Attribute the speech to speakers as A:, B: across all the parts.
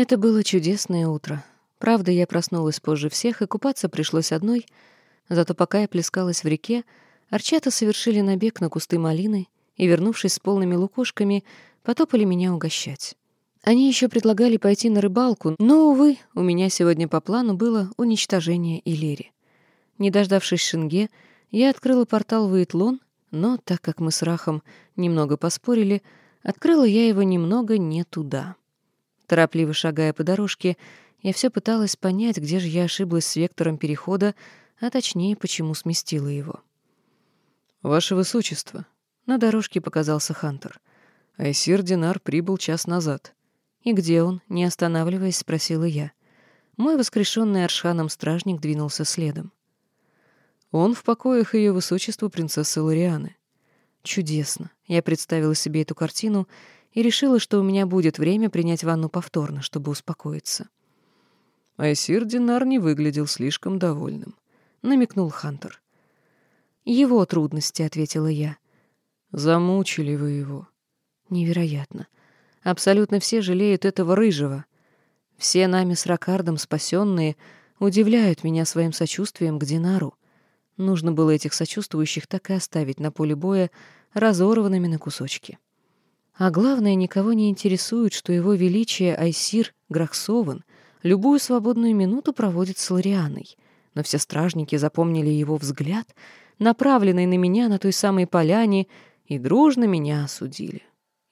A: Это было чудесное утро. Правда, я проснулась позже всех, и купаться пришлось одной, зато пока я плескалась в реке, арчата совершили набег на кусты малины и, вернувшись с полными лукошками, потопали меня угощать. Они еще предлагали пойти на рыбалку, но, увы, у меня сегодня по плану было уничтожение Илери. Не дождавшись Шинге, я открыла портал в Итлон, но, так как мы с Рахом немного поспорили, открыла я его немного не туда. Торопливо шагая по дорожке, я все пыталась понять, где же я ошиблась с вектором перехода, а точнее, почему сместила его.
B: «Ваше Высочество», — на дорожке показался Хантер. «Айсир Динар прибыл час назад».
A: «И где он?» — не останавливаясь, спросила я. Мой воскрешенный Аршаном стражник двинулся следом.
B: Он в покоях ее высочества принцессы Лорианы.
A: Чудесно. Я представила себе эту картину и решила, что у меня будет время принять ванну повторно, чтобы успокоиться.
B: Айсир Динар не выглядел слишком довольным. Намекнул Хантер.
A: «Его трудности», — ответила я.
B: «Замучили вы его».
A: «Невероятно. Абсолютно все жалеют этого рыжего. Все нами с Ракардом спасенные удивляют меня своим сочувствием к Динару. Нужно было этих сочувствующих так и оставить на поле боя разорванными на кусочки. А главное, никого не интересует, что его величие Айсир Грахсован любую свободную минуту проводит с Лорианой. Но все стражники запомнили его взгляд, направленный на меня на той самой поляне, и дружно меня осудили.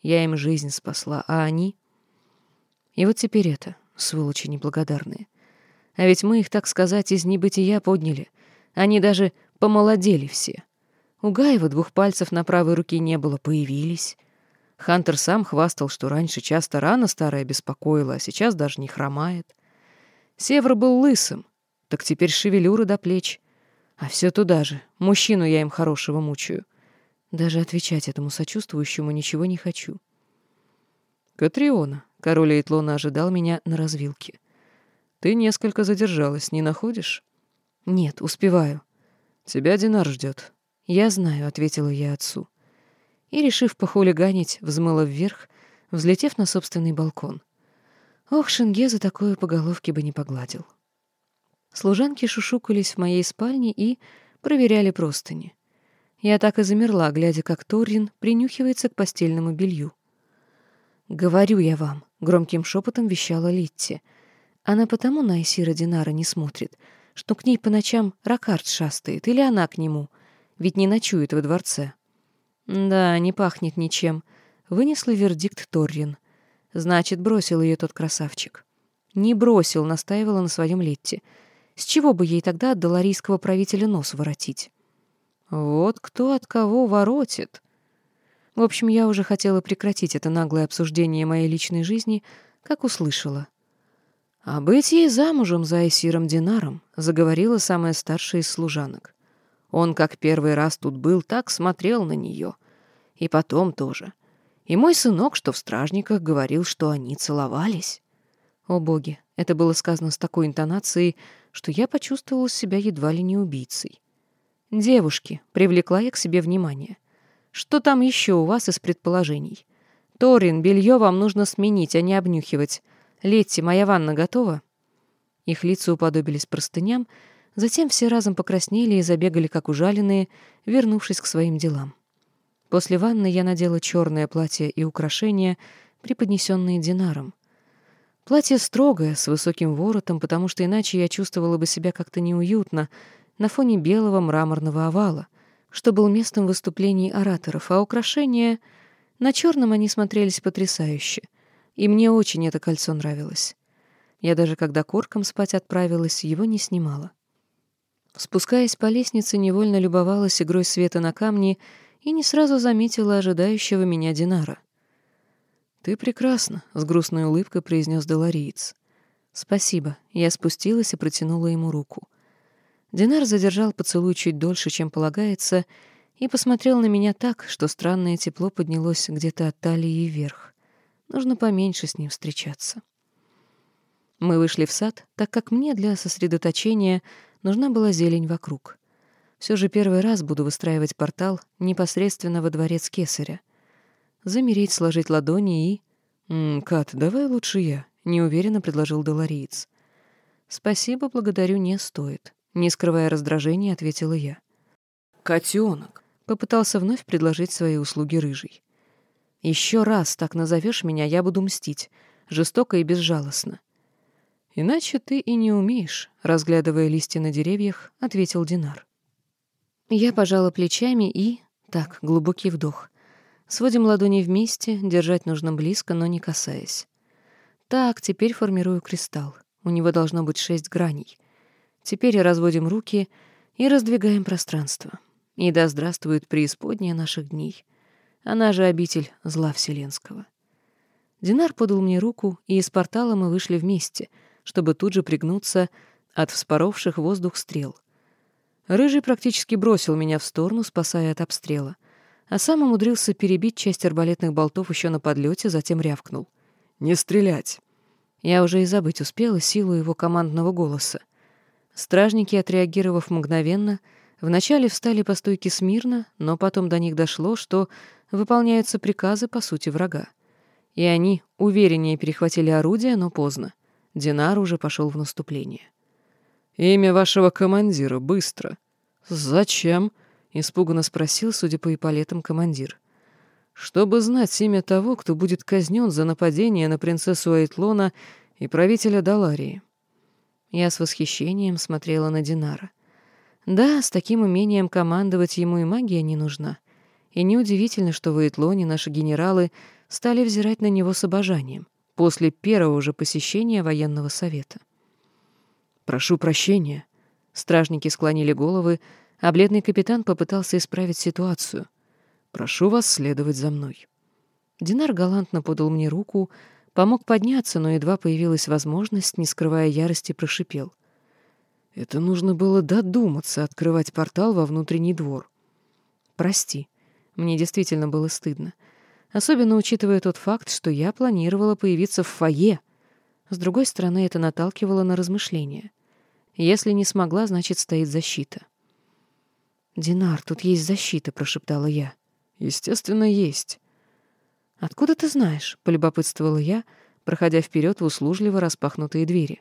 A: Я им жизнь спасла, а они... И вот теперь это, сволочи неблагодарные. А ведь мы их, так сказать, из небытия подняли, они даже помолодели все. У Гаева двух пальцев на правой руке не было, появились. Хантер сам хвастал, что раньше часто рана старая беспокоила, а сейчас даже не хромает. Север был лысым, так теперь шевелюра до плеч. А все туда же, мужчину я им хорошего мучаю. Даже отвечать этому сочувствующему ничего не хочу.
B: «Катриона», — король Эйтлона ожидал меня на развилке. «Ты несколько задержалась, не находишь?»
A: «Нет, успеваю».
B: «Тебя Динар ждет».
A: «Я знаю», — ответила я отцу. И, решив похулиганить, взмыла вверх, взлетев на собственный балкон. Ох, Шенге за такое по головке бы не погладил. Служанки шушукались в моей спальне и проверяли простыни. Я так и замерла, глядя, как Торрин принюхивается к постельному белью. «Говорю я вам», — громким шепотом вещала Литти. «Она потому на Исира Динара не смотрит, что к ней по ночам Ракард шастает, или она к нему, ведь не ночует во дворце. Да, не пахнет ничем. Вынесла вердикт Торрин. Значит, бросил ее тот красавчик. Не бросил, настаивала на своем Летте. С чего бы ей тогда от доларийского правителя нос воротить? Вот кто от кого воротит. В общем, я уже хотела прекратить это наглое обсуждение моей личной жизни, как услышала. «А быть ей замужем за Айсиром Динаром», — заговорила самая старшая из служанок. Он, как первый раз тут был, так смотрел на нее. И потом тоже. И мой сынок, что в стражниках, говорил, что они целовались. О боги, это было сказано с такой интонацией, что я почувствовала себя едва ли не убийцей. «Девушки», — привлекла я к себе внимание. «Что там еще у вас из предположений? Торин, белье вам нужно сменить, а не обнюхивать. «Летти, моя ванна готова?» Их лица уподобились простыням, затем все разом покраснели и забегали, как ужаленные, вернувшись к своим делам. После ванны я надела черное платье и украшения, преподнесенные Динаром. Платье строгое, с высоким воротом, потому что иначе я чувствовала бы себя как-то неуютно на фоне белого мраморного овала, что был местом выступлений ораторов, а украшения... На черном они смотрелись потрясающе — и мне очень это кольцо нравилось. Я даже когда корком спать отправилась, его не снимала. Спускаясь по лестнице, невольно любовалась игрой света на камне и не сразу заметила ожидающего меня Динара. «Ты прекрасна», — с грустной улыбкой произнес Долориец. «Спасибо». Я спустилась и протянула ему руку. Динар задержал поцелуй чуть дольше, чем полагается, и посмотрел на меня так, что странное тепло поднялось где-то от талии вверх. Нужно поменьше с ним встречаться. Мы вышли в сад, так как мне для сосредоточения нужна была зелень вокруг. Все же первый раз буду выстраивать портал непосредственно во дворец кесаря. Замереть, сложить ладони и...
B: «М, «Кат, давай лучше я.
A: неуверенно предложил Долориец. «Спасибо, благодарю, не стоит», — не скрывая раздражения, ответила я.
B: «Котенок», —
A: попытался вновь предложить свои услуги рыжий. «Еще раз так назовешь меня, я буду мстить, жестоко и безжалостно».
B: «Иначе ты и не умеешь», — разглядывая листья на деревьях, ответил Динар.
A: Я пожала плечами и... Так, глубокий вдох. Сводим ладони вместе, держать нужно близко, но не касаясь. Так, теперь формирую кристалл. У него должно быть шесть граней. Теперь разводим руки и раздвигаем пространство. И да здравствует преисподняя наших дней. Она же обитель зла вселенского. Динар подал мне руку, и из портала мы вышли вместе, чтобы тут же пригнуться от вспоровших воздух стрел. Рыжий практически бросил меня в сторону, спасая от обстрела, а сам умудрился перебить часть арбалетных болтов еще на подлете, затем рявкнул.
B: «Не стрелять!»
A: Я уже и забыть успела силу его командного голоса. Стражники, отреагировав мгновенно, вначале встали по стойке смирно, но потом до них дошло, что выполняются приказы по сути врага. И они увереннее перехватили орудие, но поздно. Динар уже пошел в наступление.
B: «Имя вашего командира, быстро!»
A: «Зачем?» — испуганно спросил, судя по эполетам, командир.
B: «Чтобы знать имя того, кто будет казнен за нападение на принцессу Айтлона и правителя Даларии».
A: Я с восхищением смотрела на Динара. Да, с таким умением командовать ему и магия не нужна. И неудивительно, что в Айтлоне наши генералы стали взирать на него с обожанием после первого же посещения военного совета.
B: «Прошу прощения».
A: Стражники склонили головы, а бледный капитан попытался исправить ситуацию.
B: «Прошу вас следовать за мной».
A: Динар галантно подал мне руку, помог подняться, но едва появилась возможность, не скрывая ярости, прошипел.
B: «Это нужно было додуматься открывать портал во внутренний двор».
A: «Прости, мне действительно было стыдно. Особенно учитывая тот факт, что я планировала появиться в фойе. С другой стороны, это наталкивало на размышления. Если не смогла, значит, стоит защита. «Динар, тут есть защита», — прошептала я.
B: «Естественно, есть».
A: «Откуда ты знаешь?» — полюбопытствовала я, проходя вперед в услужливо распахнутые двери.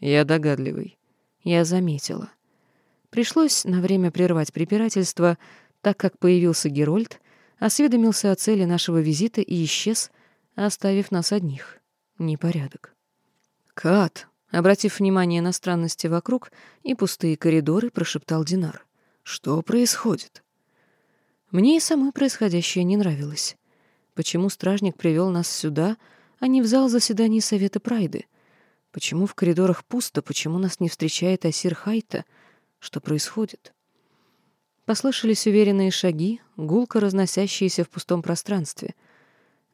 B: «Я догадливый».
A: Я заметила. Пришлось на время прервать препирательство, так как появился Герольд, осведомился о цели нашего визита и исчез, оставив нас одних. Непорядок.
B: «Кат!»
A: Обратив внимание на странности вокруг и пустые коридоры, прошептал Динар.
B: «Что происходит?»
A: Мне и самой происходящее не нравилось. Почему стражник привел нас сюда, а не в зал заседаний Совета Прайды? Почему в коридорах пусто? Почему нас не встречает Асир Хайта? Что происходит? Послышались уверенные шаги, гулко разносящиеся в пустом пространстве.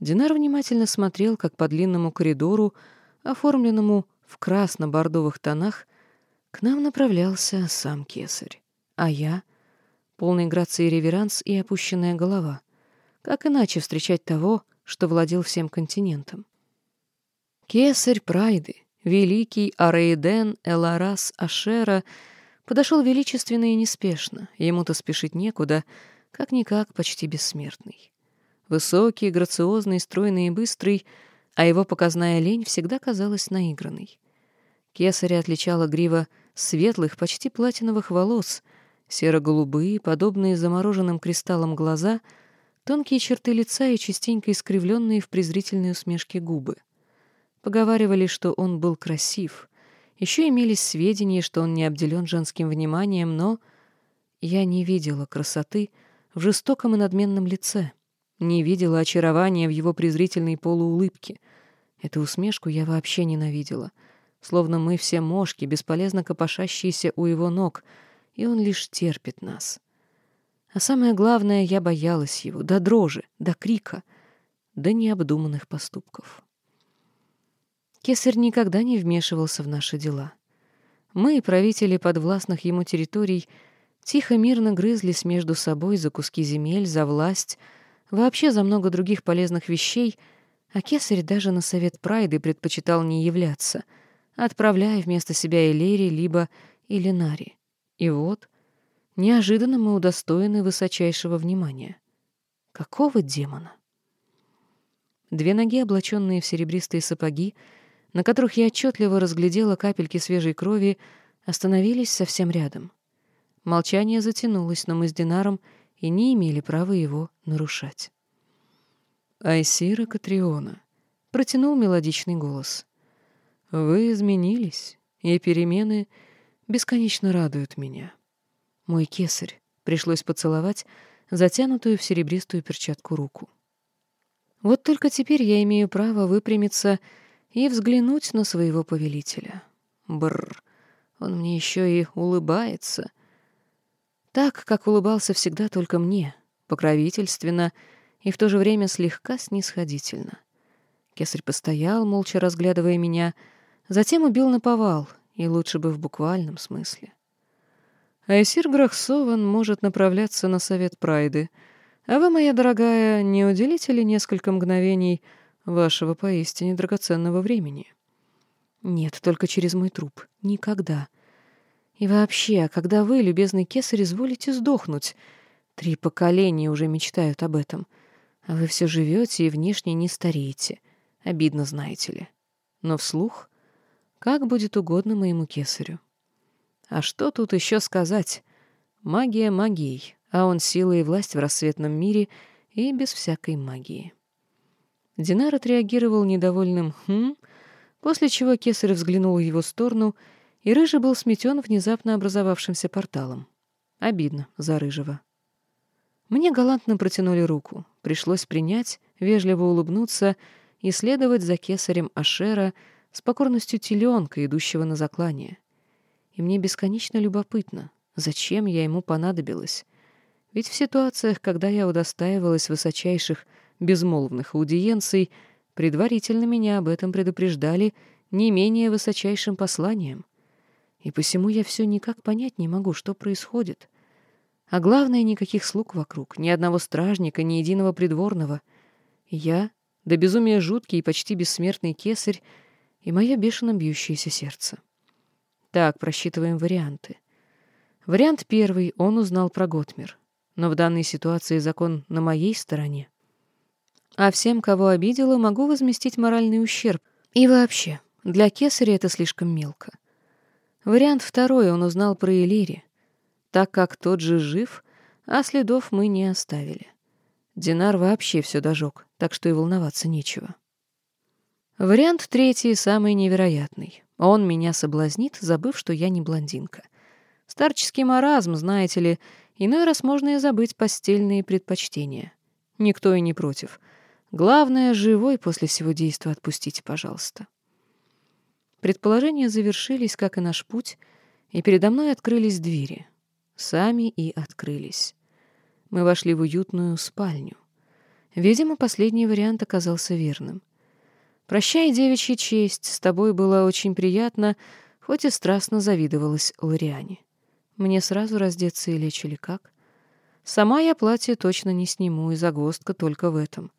A: Динар внимательно смотрел, как по длинному коридору, оформленному в красно-бордовых тонах, к нам направлялся сам кесарь. А я — полный грации реверанс и опущенная голова. Как иначе встречать того, что владел всем континентом? Кесарь Прайды, великий Араиден Эларас Ашера, подошел величественно и неспешно, ему-то спешить некуда, как-никак почти бессмертный. Высокий, грациозный, стройный и быстрый — а его показная лень всегда казалась наигранной. Кесаря отличала грива светлых, почти платиновых волос, серо-голубые, подобные замороженным кристаллам глаза, тонкие черты лица и частенько искривленные в презрительной усмешке губы. Поговаривали, что он был красив. Еще имелись сведения, что он не обделен женским вниманием, но я не видела красоты в жестоком и надменном лице, не видела очарования в его презрительной полуулыбке, Эту усмешку я вообще ненавидела. Словно мы все мошки, бесполезно копошащиеся у его ног, и он лишь терпит нас. А самое главное, я боялась его, до дрожи, до крика, до необдуманных поступков. Кесарь никогда не вмешивался в наши дела. Мы, правители подвластных ему территорий, тихо-мирно грызлись между собой за куски земель, за власть, вообще за много других полезных вещей — а кесарь даже на совет Прайды предпочитал не являться, отправляя вместо себя Элери либо Илинари. И вот, неожиданно мы удостоены высочайшего внимания. Какого демона? Две ноги, облаченные в серебристые сапоги, на которых я отчетливо разглядела капельки свежей крови, остановились совсем рядом. Молчание затянулось, но мы с Динаром и не имели права его нарушать.
B: «Айсира Катриона», — протянул мелодичный голос. «Вы изменились, и перемены бесконечно радуют меня».
A: Мой кесарь. Пришлось поцеловать затянутую в серебристую перчатку руку. Вот только теперь я имею право выпрямиться и взглянуть на своего повелителя. Бррр, он мне еще и улыбается. Так, как улыбался всегда только мне, покровительственно и в то же время слегка снисходительно. Кесарь постоял, молча разглядывая меня, затем убил на повал, и лучше бы в буквальном смысле.
B: Айсир Грахсован может направляться на совет Прайды, а вы, моя дорогая, не уделите ли несколько мгновений вашего поистине драгоценного времени?
A: Нет, только через мой труп. Никогда. И вообще, когда вы, любезный кесарь, изволите сдохнуть? Три поколения уже мечтают об этом. А вы все живете и внешне не стареете. Обидно, знаете ли. Но вслух, как будет угодно моему кесарю.
B: А что тут еще сказать? Магия магией, а он сила и власть в рассветном мире и без всякой магии. Динар отреагировал недовольным «хм», после чего Кесарь взглянул в его сторону, и Рыжий был сметен внезапно образовавшимся порталом. Обидно за Рыжего. Мне галантно протянули руку. Пришлось принять, вежливо улыбнуться и следовать за Кесарем Ашера с покорностью теленка, идущего на заклание и мне бесконечно любопытно, зачем я ему понадобилась. Ведь в ситуациях, когда я удостаивалась высочайших безмолвных аудиенций, предварительно меня об этом предупреждали не менее высочайшим посланием. И посему я все никак понять не могу, что происходит. А главное, никаких слуг вокруг, ни одного стражника, ни единого придворного. Я, до да безумия жуткий и почти бессмертный кесарь, и мое бешено бьющееся сердце. Так, просчитываем варианты. Вариант первый — он узнал про Готмир. Но в данной ситуации закон на моей стороне. А всем, кого обидела, могу возместить моральный ущерб. И вообще, для кесаря это слишком мелко. Вариант второй — он узнал про Элири. Так как тот же жив, а следов мы не оставили. Динар вообще все дожег, так что и волноваться нечего. Вариант третий — самый невероятный. Он меня соблазнит, забыв, что я не блондинка. Старческий маразм, знаете ли, иной раз можно и забыть постельные предпочтения. Никто и не против. Главное, живой после всего действа отпустите, пожалуйста. Предположения завершились, как и наш путь, и передо мной открылись двери. Сами и открылись. Мы вошли в уютную спальню. Видимо, последний вариант оказался верным. «Прощай, девичья честь, с тобой было очень приятно, хоть и страстно завидовалась Лориане. Мне сразу раздеться и лечь или как? Сама я платье точно не сниму, и загвоздка только в этом.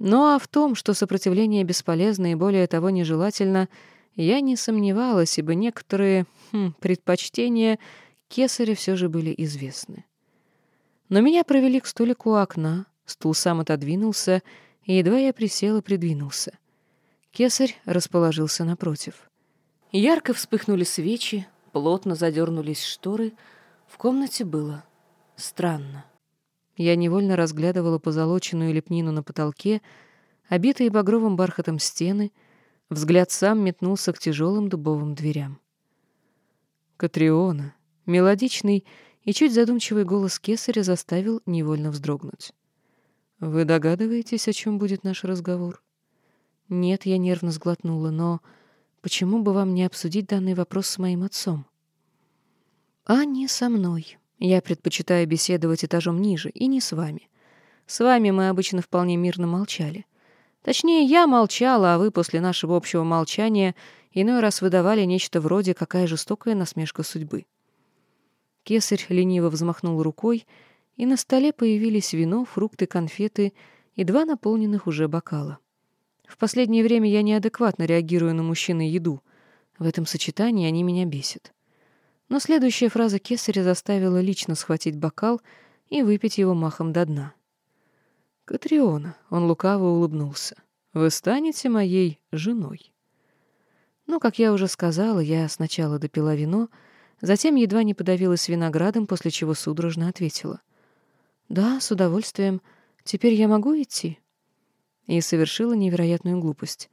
B: Ну а в том, что сопротивление бесполезно и более того нежелательно, я не сомневалась, ибо некоторые хм, предпочтения кесаря все же были известны. Но меня провели к столику у окна, стул сам отодвинулся, и едва я присела, придвинулся. Кесарь расположился напротив. Ярко вспыхнули свечи, плотно задернулись шторы. В комнате было странно. Я невольно разглядывала позолоченную лепнину на потолке, обитые багровым бархатом стены, взгляд сам метнулся к тяжелым дубовым дверям. Катриона, мелодичный и чуть задумчивый голос кесаря заставил невольно вздрогнуть. «Вы догадываетесь, о чем будет наш разговор?» «Нет», — я нервно сглотнула, «но почему бы вам не обсудить данный вопрос с моим отцом?» «А не со мной. Я предпочитаю беседовать этажом ниже, и не с вами. С вами мы обычно вполне мирно молчали. Точнее, я молчала, а вы после нашего общего молчания иной раз выдавали нечто вроде «какая жестокая насмешка судьбы». Кесарь лениво взмахнул рукой, и на столе появились вино, фрукты, конфеты и два наполненных уже бокала. В последнее время я неадекватно реагирую на мужчин и еду. В этом сочетании они меня бесят. Но следующая фраза Кесаря заставила лично схватить бокал и выпить его махом до дна. «Катриона», — он лукаво улыбнулся, — «вы станете моей женой».
A: Ну, как я уже сказала, я сначала допила вино, затем едва не подавилась виноградом, после чего судорожно ответила. «Да, с удовольствием. Теперь я могу идти?» И совершила невероятную глупость.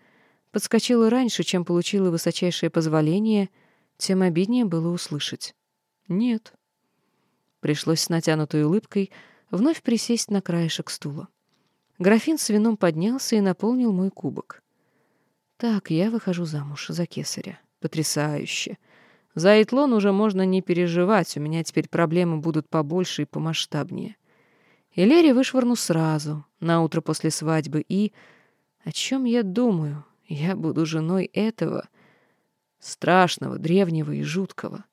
A: Подскочила раньше, чем получила высочайшее позволение, тем обиднее было услышать. «Нет». Пришлось с натянутой улыбкой вновь присесть на краешек стула. Графин с вином поднялся и наполнил мой кубок. Так, я выхожу замуж за кесаря. Потрясающе. За Итлон уже можно не переживать, у меня теперь проблемы будут побольше и помасштабнее. И Лере вышвырну сразу, на утро после свадьбы, и... О чем я думаю? Я буду женой этого... Страшного, древнего и жуткого.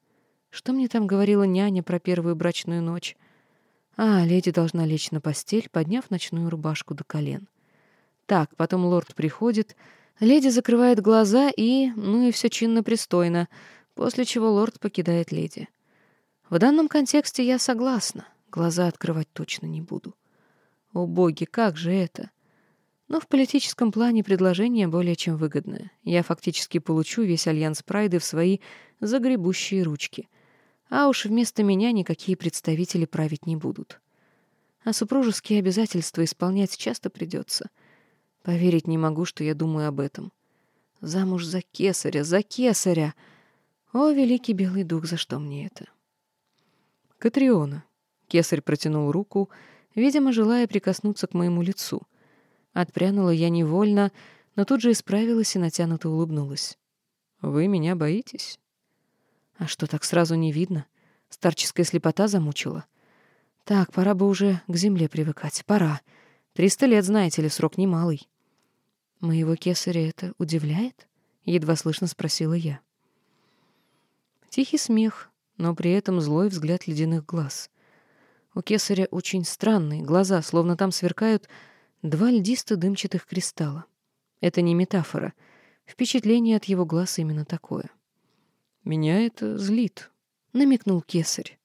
A: Что мне там говорила няня про первую брачную ночь? А, леди должна лечь на постель, подняв ночную рубашку до колен. Так, потом лорд приходит, Леди закрывает глаза и, ну и все чинно-пристойно, после чего лорд покидает леди. В данном контексте я согласна, глаза открывать точно не буду. О боги, как же это? Но в политическом плане предложение более чем выгодное. Я фактически получу весь альянс Прайды в свои загребущие ручки. А уж вместо меня никакие представители править не будут. А супружеские обязательства исполнять часто придется — Поверить не могу, что я думаю об этом. Замуж за кесаря, за кесаря! О, великий белый дух, за что мне это? Катриона. Кесарь протянул руку, видимо, желая прикоснуться к моему лицу. Отпрянула я невольно, но тут же исправилась и натянуто улыбнулась. «Вы меня боитесь?» «А что, так сразу не видно? Старческая слепота замучила?» «Так, пора бы уже к земле привыкать. Пора. Триста лет, знаете ли, срок немалый». «Моего кесаря это удивляет?» — едва слышно спросила я. Тихий смех, но при этом злой взгляд ледяных глаз. У кесаря очень странные глаза, словно там сверкают два льдисто-дымчатых кристалла. Это не метафора. Впечатление от его глаз именно такое. «Меня это злит», — намекнул кесарь.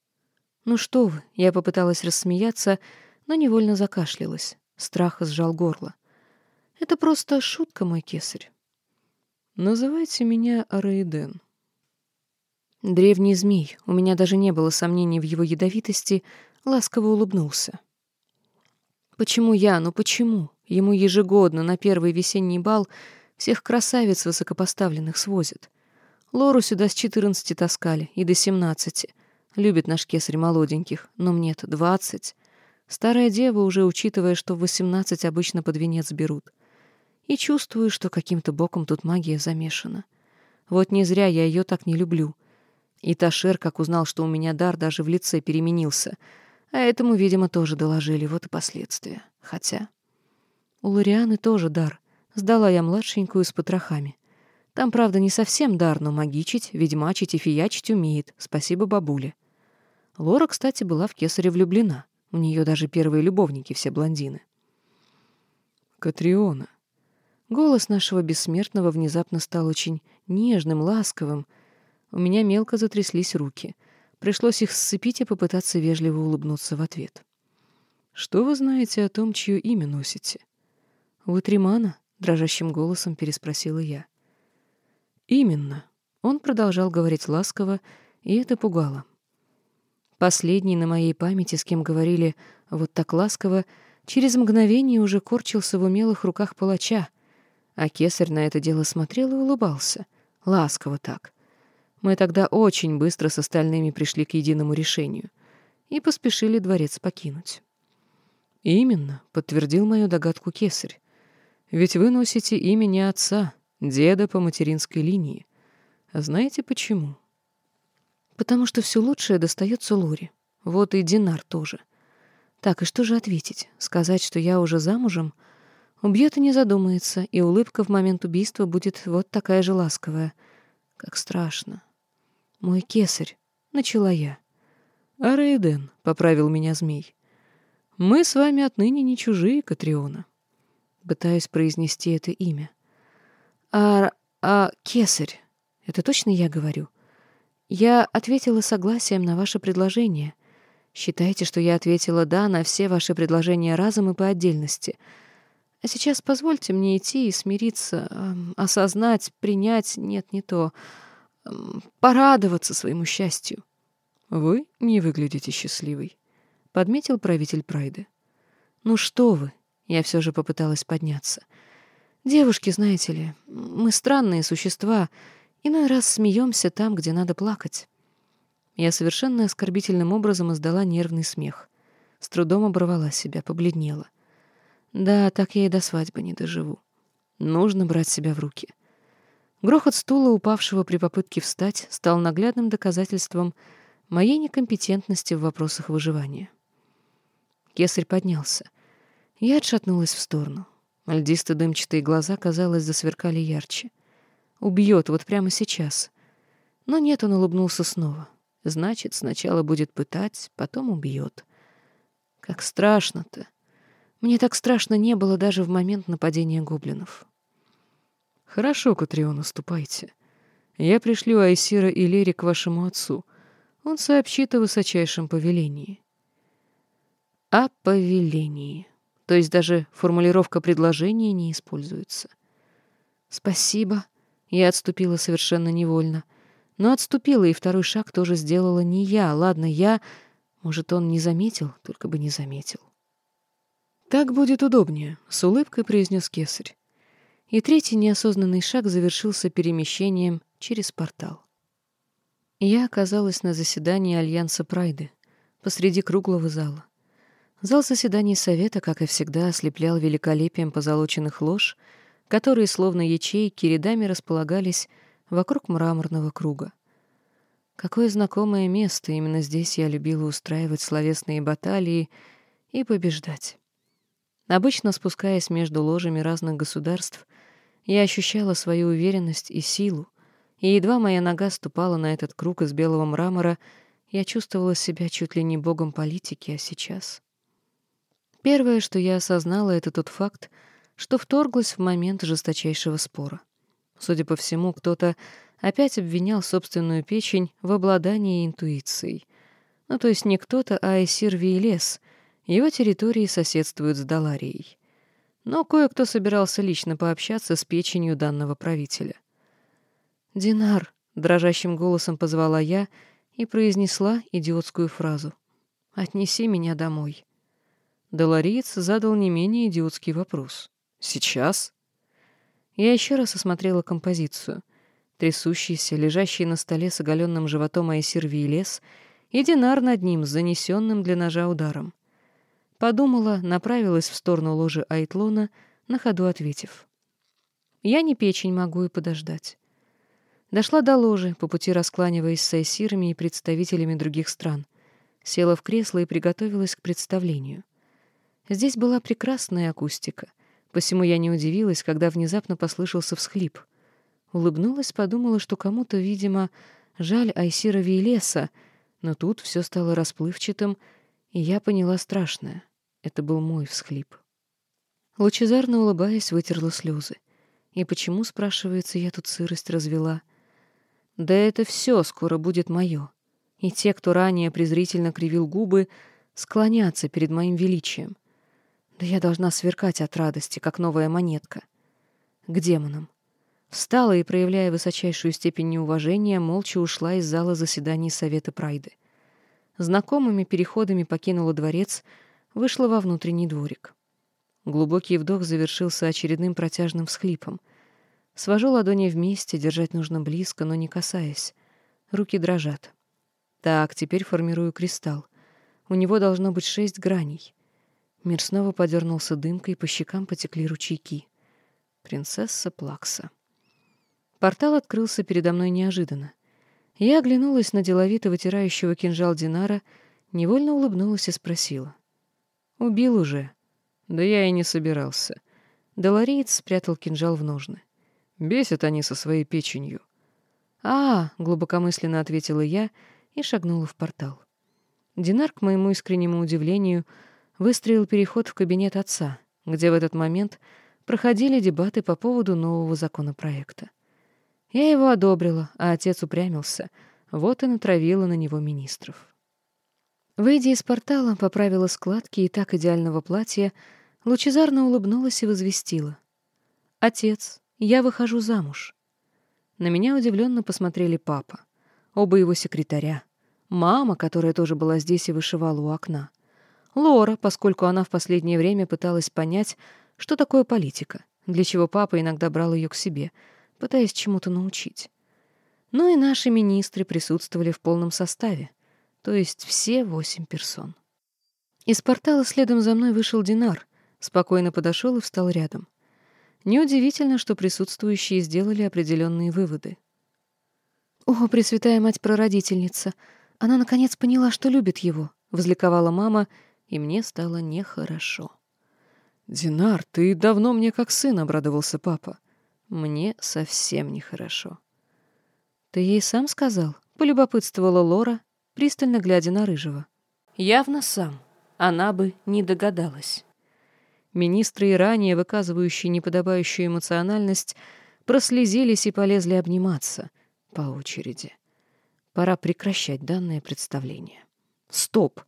A: «Ну что вы!» — я попыталась рассмеяться, но невольно закашлялась. Страх сжал горло. Это просто шутка, мой кесарь. Называйте меня Араиден. Древний змей, у меня даже не было сомнений в его ядовитости, ласково улыбнулся. Почему я? Ну почему? Ему ежегодно на первый весенний бал всех красавиц высокопоставленных свозят. Лору сюда с четырнадцати таскали, и до семнадцати. Любит наш кесарь молоденьких, но мне-то двадцать. Старая дева, уже учитывая, что в восемнадцать обычно под венец берут и чувствую, что каким-то боком тут магия замешана. Вот не зря я ее так не люблю. И Ташер, как узнал, что у меня дар, даже в лице переменился. А этому, видимо, тоже доложили, вот и последствия. Хотя... У Лорианы тоже дар. Сдала я младшенькую с потрохами. Там, правда, не совсем дар, но магичить, ведьмачить и фиячить умеет. Спасибо бабуле. Лора, кстати, была в Кесаре влюблена. У нее даже первые любовники все блондины. «Катриона», Голос нашего бессмертного внезапно стал очень нежным, ласковым. У меня мелко затряслись руки. Пришлось их сцепить и попытаться вежливо улыбнуться в ответ. «Что вы знаете о том, чье имя носите?» «Вы Тримана?» — дрожащим голосом переспросила я. «Именно». Он продолжал говорить ласково, и это пугало. Последний на моей памяти, с кем говорили вот так ласково, через мгновение уже корчился в умелых руках палача — а кесарь на это дело смотрел и улыбался. Ласково так. Мы тогда очень быстро с остальными пришли к единому решению и поспешили дворец покинуть. «Именно», — подтвердил мою догадку кесарь. «Ведь вы носите имя не отца, деда по материнской линии. А знаете почему?» «Потому что все лучшее достается Лоре. Вот и Динар тоже. Так, и что же ответить? Сказать, что я уже замужем — Убьет и не задумается, и улыбка в момент убийства будет вот такая же ласковая. Как страшно. «Мой кесарь», — начала я. «А Рейден», — поправил меня змей. «Мы с вами отныне не чужие, Катриона». Пытаюсь произнести это имя. «А... а... кесарь. Это точно я говорю?» «Я ответила согласием на ваше предложение. Считайте, что я ответила «да» на все ваши предложения разом и по отдельности». А сейчас позвольте мне идти и смириться, осознать, принять, нет, не то, порадоваться своему счастью.
B: Вы не выглядите счастливой, подметил правитель Прайды.
A: Ну что вы? Я все же попыталась подняться. Девушки, знаете ли, мы странные существа, иной раз смеемся там, где надо плакать. Я совершенно оскорбительным образом издала нервный смех. С трудом оборвала себя, побледнела. Да, так я и до свадьбы не доживу. Нужно брать себя в руки. Грохот стула, упавшего при попытке встать, стал наглядным доказательством моей некомпетентности в вопросах выживания. Кесарь поднялся. Я отшатнулась в сторону. Льдисто-дымчатые глаза, казалось, засверкали ярче. Убьет вот прямо сейчас. Но нет, он улыбнулся снова. Значит, сначала будет пытать, потом убьет. Как страшно-то. Мне так страшно не было даже в момент нападения гоблинов.
B: Хорошо, Катрион, уступайте. Я пришлю Айсира и Лери к вашему отцу. Он сообщит о высочайшем повелении.
A: О повелении. То есть даже формулировка предложения не используется. Спасибо. Я отступила совершенно невольно. Но отступила, и второй шаг тоже сделала не я. Ладно, я... Может, он не заметил, только бы не заметил.
B: «Так будет удобнее», — с улыбкой произнес кесарь.
A: И третий неосознанный шаг завершился перемещением через портал. Я оказалась на заседании Альянса Прайды, посреди круглого зала. Зал заседаний Совета, как и всегда, ослеплял великолепием позолоченных лож, которые, словно ячейки, рядами располагались вокруг мраморного круга. Какое знакомое место, именно здесь я любила устраивать словесные баталии и побеждать. Обычно, спускаясь между ложами разных государств, я ощущала свою уверенность и силу, и едва моя нога ступала на этот круг из белого мрамора, я чувствовала себя чуть ли не богом политики, а сейчас... Первое, что я осознала, это тот факт, что вторглась в момент жесточайшего спора. Судя по всему, кто-то опять обвинял собственную печень в обладании интуицией. Ну, то есть не кто-то, а Айсир Виелес, его территории соседствуют с Даларией. Но кое-кто собирался лично пообщаться с печенью данного правителя. «Динар», — дрожащим голосом позвала я и произнесла идиотскую фразу. «Отнеси меня домой».
B: Долориец задал не менее идиотский вопрос. «Сейчас?»
A: Я еще раз осмотрела композицию. Трясущийся, лежащий на столе с оголенным животом Айсир Виелес и Динар над ним с занесенным для ножа ударом. Подумала, направилась в сторону ложи Айтлона, на ходу ответив. «Я не печень могу и подождать». Дошла до ложи, по пути раскланиваясь с айсирами и представителями других стран. Села в кресло и приготовилась к представлению. Здесь была прекрасная акустика, посему я не удивилась, когда внезапно послышался всхлип. Улыбнулась, подумала, что кому-то, видимо, жаль Айсира Виелеса, но тут все стало расплывчатым, и я поняла страшное. Это был мой всхлип. Лучезарно улыбаясь, вытерла слезы. И почему, спрашивается, я тут сырость развела? Да это все скоро будет мое. И те, кто ранее презрительно кривил губы, склонятся перед моим величием. Да я должна сверкать от радости, как новая монетка. К демонам. Встала и, проявляя высочайшую степень неуважения, молча ушла из зала заседаний Совета Прайды. Знакомыми переходами покинула дворец — вышла во внутренний дворик. Глубокий вдох завершился очередным протяжным всхлипом. Свожу ладони вместе, держать нужно близко, но не касаясь. Руки дрожат. Так, теперь формирую кристалл. У него должно быть шесть граней. Мир снова подернулся дымкой, по щекам потекли ручейки. Принцесса Плакса. Портал открылся передо мной неожиданно. Я оглянулась на деловито вытирающего кинжал Динара, невольно улыбнулась и спросила. «Убил уже». «Да я и не собирался». Долориец спрятал кинжал в ножны. «Бесят они со своей печенью». «А, — глубокомысленно ответила я и шагнула в портал. Динар, к моему искреннему удивлению, выстроил переход в кабинет отца, где в этот момент проходили дебаты по поводу нового законопроекта. Я его одобрила, а отец упрямился, вот и натравила на него министров. Выйдя из портала, поправила складки и так идеального платья, лучезарно улыбнулась и возвестила. «Отец, я выхожу замуж». На меня удивленно посмотрели папа, оба его секретаря, мама, которая тоже была здесь и вышивала у окна, Лора, поскольку она в последнее время пыталась понять, что такое политика, для чего папа иногда брал ее к себе, пытаясь чему-то научить. Ну и наши министры присутствовали в полном составе, то есть все восемь персон. Из портала следом за мной вышел Динар, спокойно подошел и встал рядом. Неудивительно, что присутствующие сделали определенные выводы. «О, Пресвятая Мать-Прародительница! Она, наконец, поняла, что любит его!» — возликовала мама, и мне стало нехорошо.
B: «Динар, ты давно мне как сын», — обрадовался папа. «Мне совсем нехорошо».
A: «Ты ей сам сказал?» — полюбопытствовала Лора, пристально глядя на Рыжего. «Явно сам. Она бы не догадалась». Министры, и ранее выказывающие неподобающую эмоциональность, прослезились и полезли обниматься по очереди. Пора прекращать данное представление. «Стоп!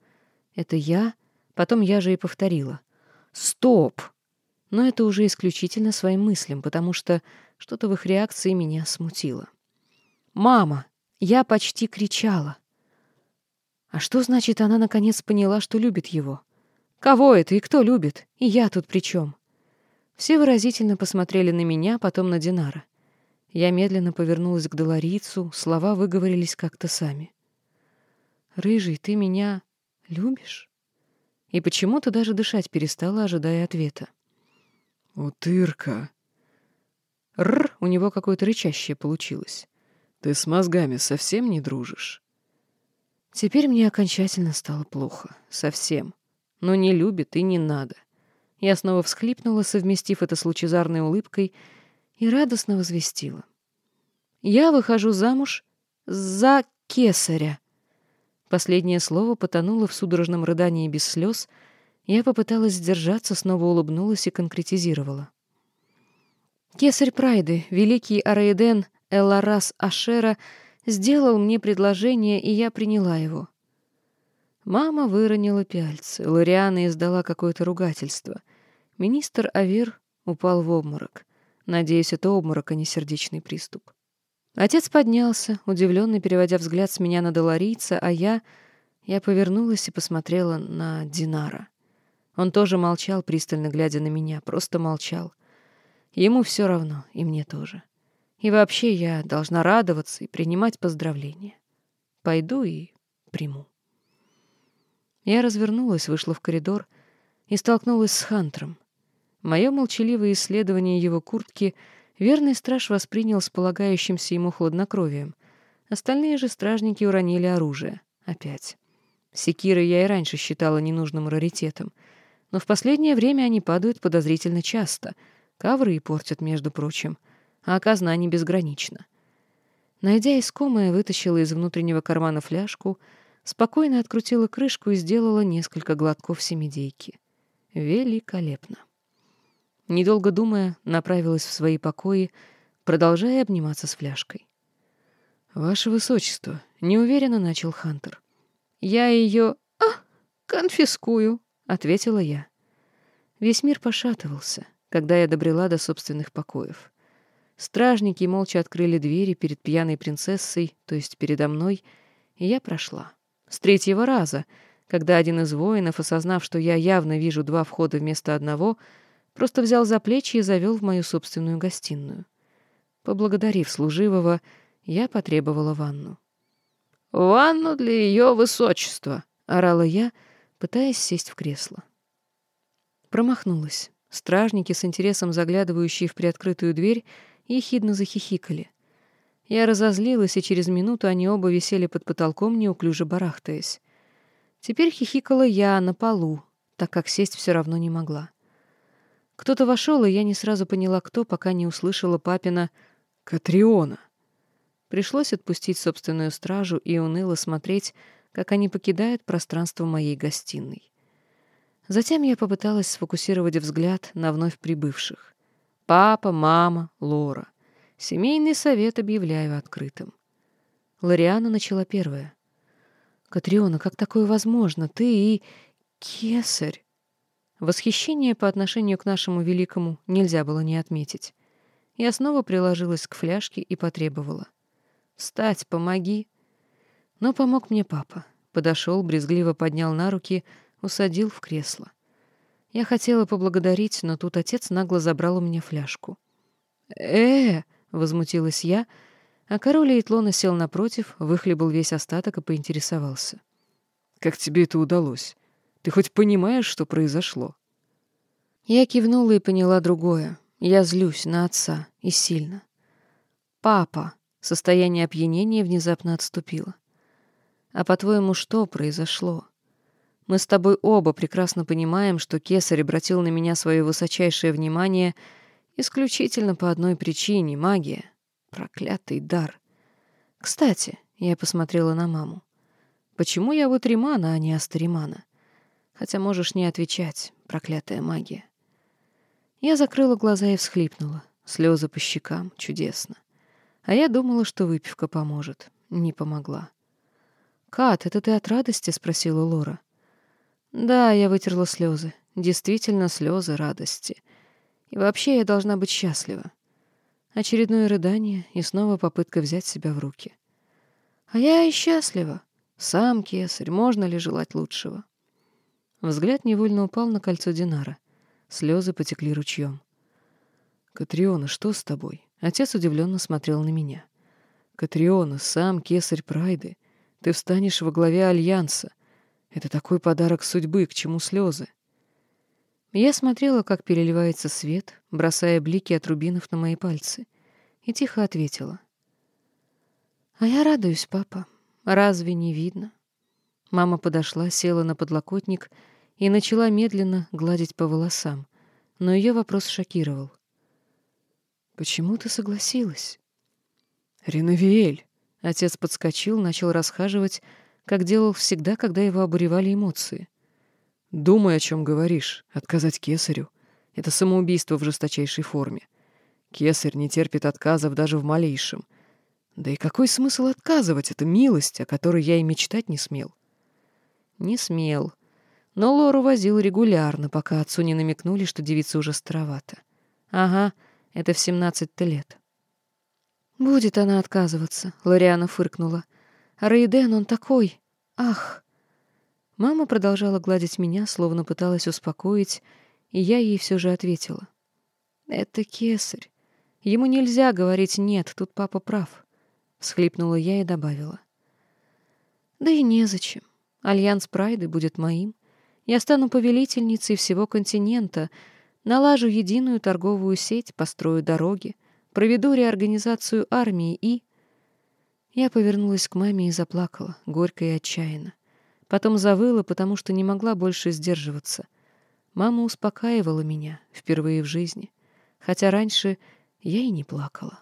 A: Это я?» Потом я же и повторила. «Стоп!» Но это уже исключительно своим мыслям, потому что что-то в их реакции меня смутило. «Мама!» Я почти кричала. А что значит, она наконец поняла, что любит его? Кого это и кто любит? И я тут при чем? Все выразительно посмотрели на меня, потом на Динара. Я медленно повернулась к Долорицу, слова выговорились как-то сами. «Рыжий, ты меня любишь?» И почему-то даже дышать перестала, ожидая ответа.
B: «Утырка!»
A: «Рр!» — у него какое-то рычащее получилось.
B: «Ты с мозгами совсем не дружишь?»
A: Теперь мне окончательно стало плохо. Совсем но не любит и не надо. Я снова всхлипнула, совместив это с лучезарной улыбкой, и радостно возвестила. «Я выхожу замуж за кесаря». Последнее слово потонуло в судорожном рыдании без слез. Я попыталась сдержаться, снова улыбнулась и конкретизировала. Кесарь Прайды, великий Араиден Эларас Ашера, сделал мне предложение, и я приняла его. Мама выронила пяльцы, Лориана издала какое-то ругательство. Министр Авир упал в обморок. Надеюсь, это обморок, а не сердечный приступ. Отец поднялся, удивленно переводя взгляд с меня на Долорийца, а я... Я повернулась и посмотрела на Динара. Он тоже молчал, пристально глядя на меня, просто молчал. Ему все равно, и мне тоже. И вообще я должна радоваться и принимать поздравления. Пойду и приму. Я развернулась, вышла в коридор и столкнулась с Хантером. Мое молчаливое исследование его куртки верный страж воспринял с полагающимся ему хладнокровием. Остальные же стражники уронили оружие. Опять. Секиры я и раньше считала ненужным раритетом, но в последнее время они падают подозрительно часто. Ковры и портят, между прочим. А казна не безгранична. Найдя искомое, вытащила из внутреннего кармана фляжку — спокойно открутила крышку и сделала несколько глотков семидейки. Великолепно. Недолго думая, направилась в свои покои, продолжая обниматься с фляжкой. «Ваше Высочество», — неуверенно начал Хантер. «Я ее... А, конфискую», — ответила я. Весь мир пошатывался, когда я добрела до собственных покоев. Стражники молча открыли двери перед пьяной принцессой, то есть передо мной, и я прошла. С третьего раза, когда один из воинов, осознав, что я явно вижу два входа вместо одного, просто взял за плечи и завел в мою собственную гостиную. Поблагодарив служивого, я потребовала ванну. «Ванну для ее высочества!» — орала я, пытаясь сесть в кресло. Промахнулась. Стражники, с интересом заглядывающие в приоткрытую дверь, ехидно захихикали. Я разозлилась, и через минуту они оба висели под потолком, неуклюже барахтаясь. Теперь хихикала я на полу, так как сесть все равно не могла. Кто-то вошел, и я не сразу поняла, кто, пока не услышала папина «Катриона». Пришлось отпустить собственную стражу и уныло смотреть, как они покидают пространство моей гостиной. Затем я попыталась сфокусировать взгляд на вновь прибывших. Папа, мама, Лора — Семейный совет объявляю открытым. Лориана начала первая. «Катриона, как такое возможно? Ты и... кесарь!» Восхищение по отношению к нашему великому нельзя было не отметить. Я снова приложилась к фляжке и потребовала. «Встать, помоги!» Но помог мне папа. Подошел, брезгливо поднял на руки, усадил в кресло. Я хотела поблагодарить, но тут отец нагло забрал у меня фляжку. э возмутилась я, а король Итлона сел напротив, выхлебал весь остаток и поинтересовался. «Как тебе это удалось? Ты хоть понимаешь, что произошло?» Я кивнула и поняла другое. Я злюсь на отца, и сильно. «Папа!» Состояние опьянения внезапно отступило. А по-твоему, что произошло? Мы с тобой оба прекрасно понимаем, что Кесарь обратил на меня свое высочайшее внимание исключительно по одной причине — магия. Проклятый дар. Кстати, я посмотрела на маму. Почему я вот Римана, а не Астаримана? Хотя можешь не отвечать, проклятая магия. Я закрыла глаза и всхлипнула. Слезы по щекам. Чудесно. А я думала, что выпивка поможет. Не помогла. «Кат, это ты от радости?» — спросила Лора. «Да, я вытерла слезы. Действительно слезы радости. И вообще я должна быть счастлива». Очередное рыдание и снова попытка взять себя в руки. «А я и счастлива. Сам кесарь, можно ли желать лучшего?» Взгляд невольно упал на кольцо Динара. Слезы потекли ручьем. «Катриона, что с тобой?» Отец удивленно смотрел на меня. «Катриона, сам кесарь Прайды. Ты встанешь во главе Альянса. Это такой подарок судьбы, к чему слезы?» Я смотрела, как переливается свет, бросая блики от рубинов на мои пальцы, и тихо ответила. «А я радуюсь, папа. Разве не видно?» Мама подошла, села на подлокотник и начала медленно гладить по волосам, но ее вопрос шокировал. «Почему ты согласилась?» «Ренавиэль!» Отец подскочил, начал расхаживать, как делал всегда, когда его обуревали эмоции. «Думай, о чем говоришь. Отказать кесарю — это самоубийство в жесточайшей форме. Кесарь не терпит отказов даже в малейшем. Да и какой смысл отказывать? Это милость, о которой я и мечтать не смел». «Не смел», но Лору возил регулярно, пока отцу не намекнули, что девица уже старовата. Ага, это в семнадцать-то лет. «Будет она отказываться», — Лориана фыркнула. «А Рейден, он такой! Ах!» Мама продолжала гладить меня, словно пыталась успокоить, и я ей все же ответила. «Это кесарь. Ему нельзя говорить «нет», тут папа прав», — всхлипнула я и добавила. «Да и незачем. Альянс Прайды будет моим. Я стану повелительницей всего континента, налажу единую торговую сеть, построю дороги, проведу реорганизацию армии и... Я повернулась к маме и заплакала, горько и отчаянно. Потом завыла, потому что не могла больше сдерживаться. Мама успокаивала меня впервые в жизни, хотя раньше я и не плакала.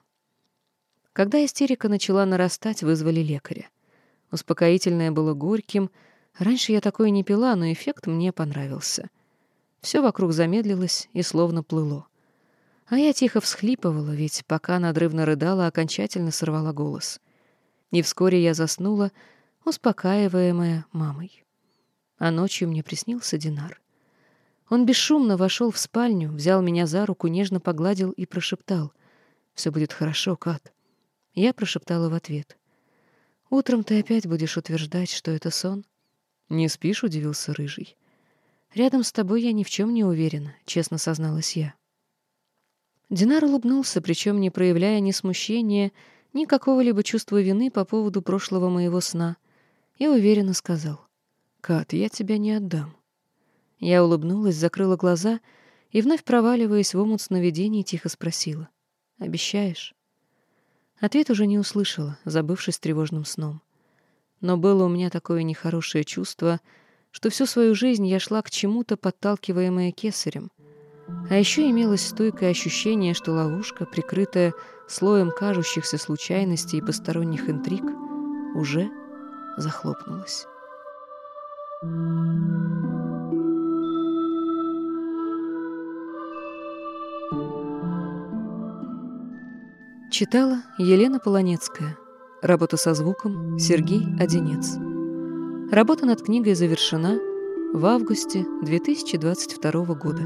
A: Когда истерика начала нарастать, вызвали лекаря. Успокоительное было горьким. Раньше я такое не пила, но эффект мне понравился. Все вокруг замедлилось и словно плыло. А я тихо всхлипывала, ведь пока надрывно рыдала, окончательно сорвала голос. И вскоре я заснула, успокаиваемая мамой. А ночью мне приснился Динар. Он бесшумно вошел в спальню, взял меня за руку, нежно погладил и прошептал. «Все будет хорошо, Кат». Я прошептала в ответ. «Утром ты опять будешь утверждать, что это сон?» «Не спишь?» — удивился Рыжий. «Рядом с тобой я ни в чем не уверена», — честно созналась я. Динар улыбнулся, причем не проявляя ни смущения, ни какого-либо чувства вины по поводу прошлого моего сна, и уверенно сказал. «Кат, я тебя не отдам». Я улыбнулась, закрыла глаза и, вновь проваливаясь в омут сновидений, тихо спросила. «Обещаешь?» Ответ уже не услышала, забывшись тревожным сном. Но было у меня такое нехорошее чувство, что всю свою жизнь я шла к чему-то, подталкиваемая кесарем — а еще имелось стойкое ощущение, что ловушка, прикрытая слоем кажущихся случайностей и посторонних интриг, уже захлопнулась. Читала Елена Полонецкая. Работа со звуком Сергей Одинец. Работа над книгой завершена.
B: В августе 2022 года.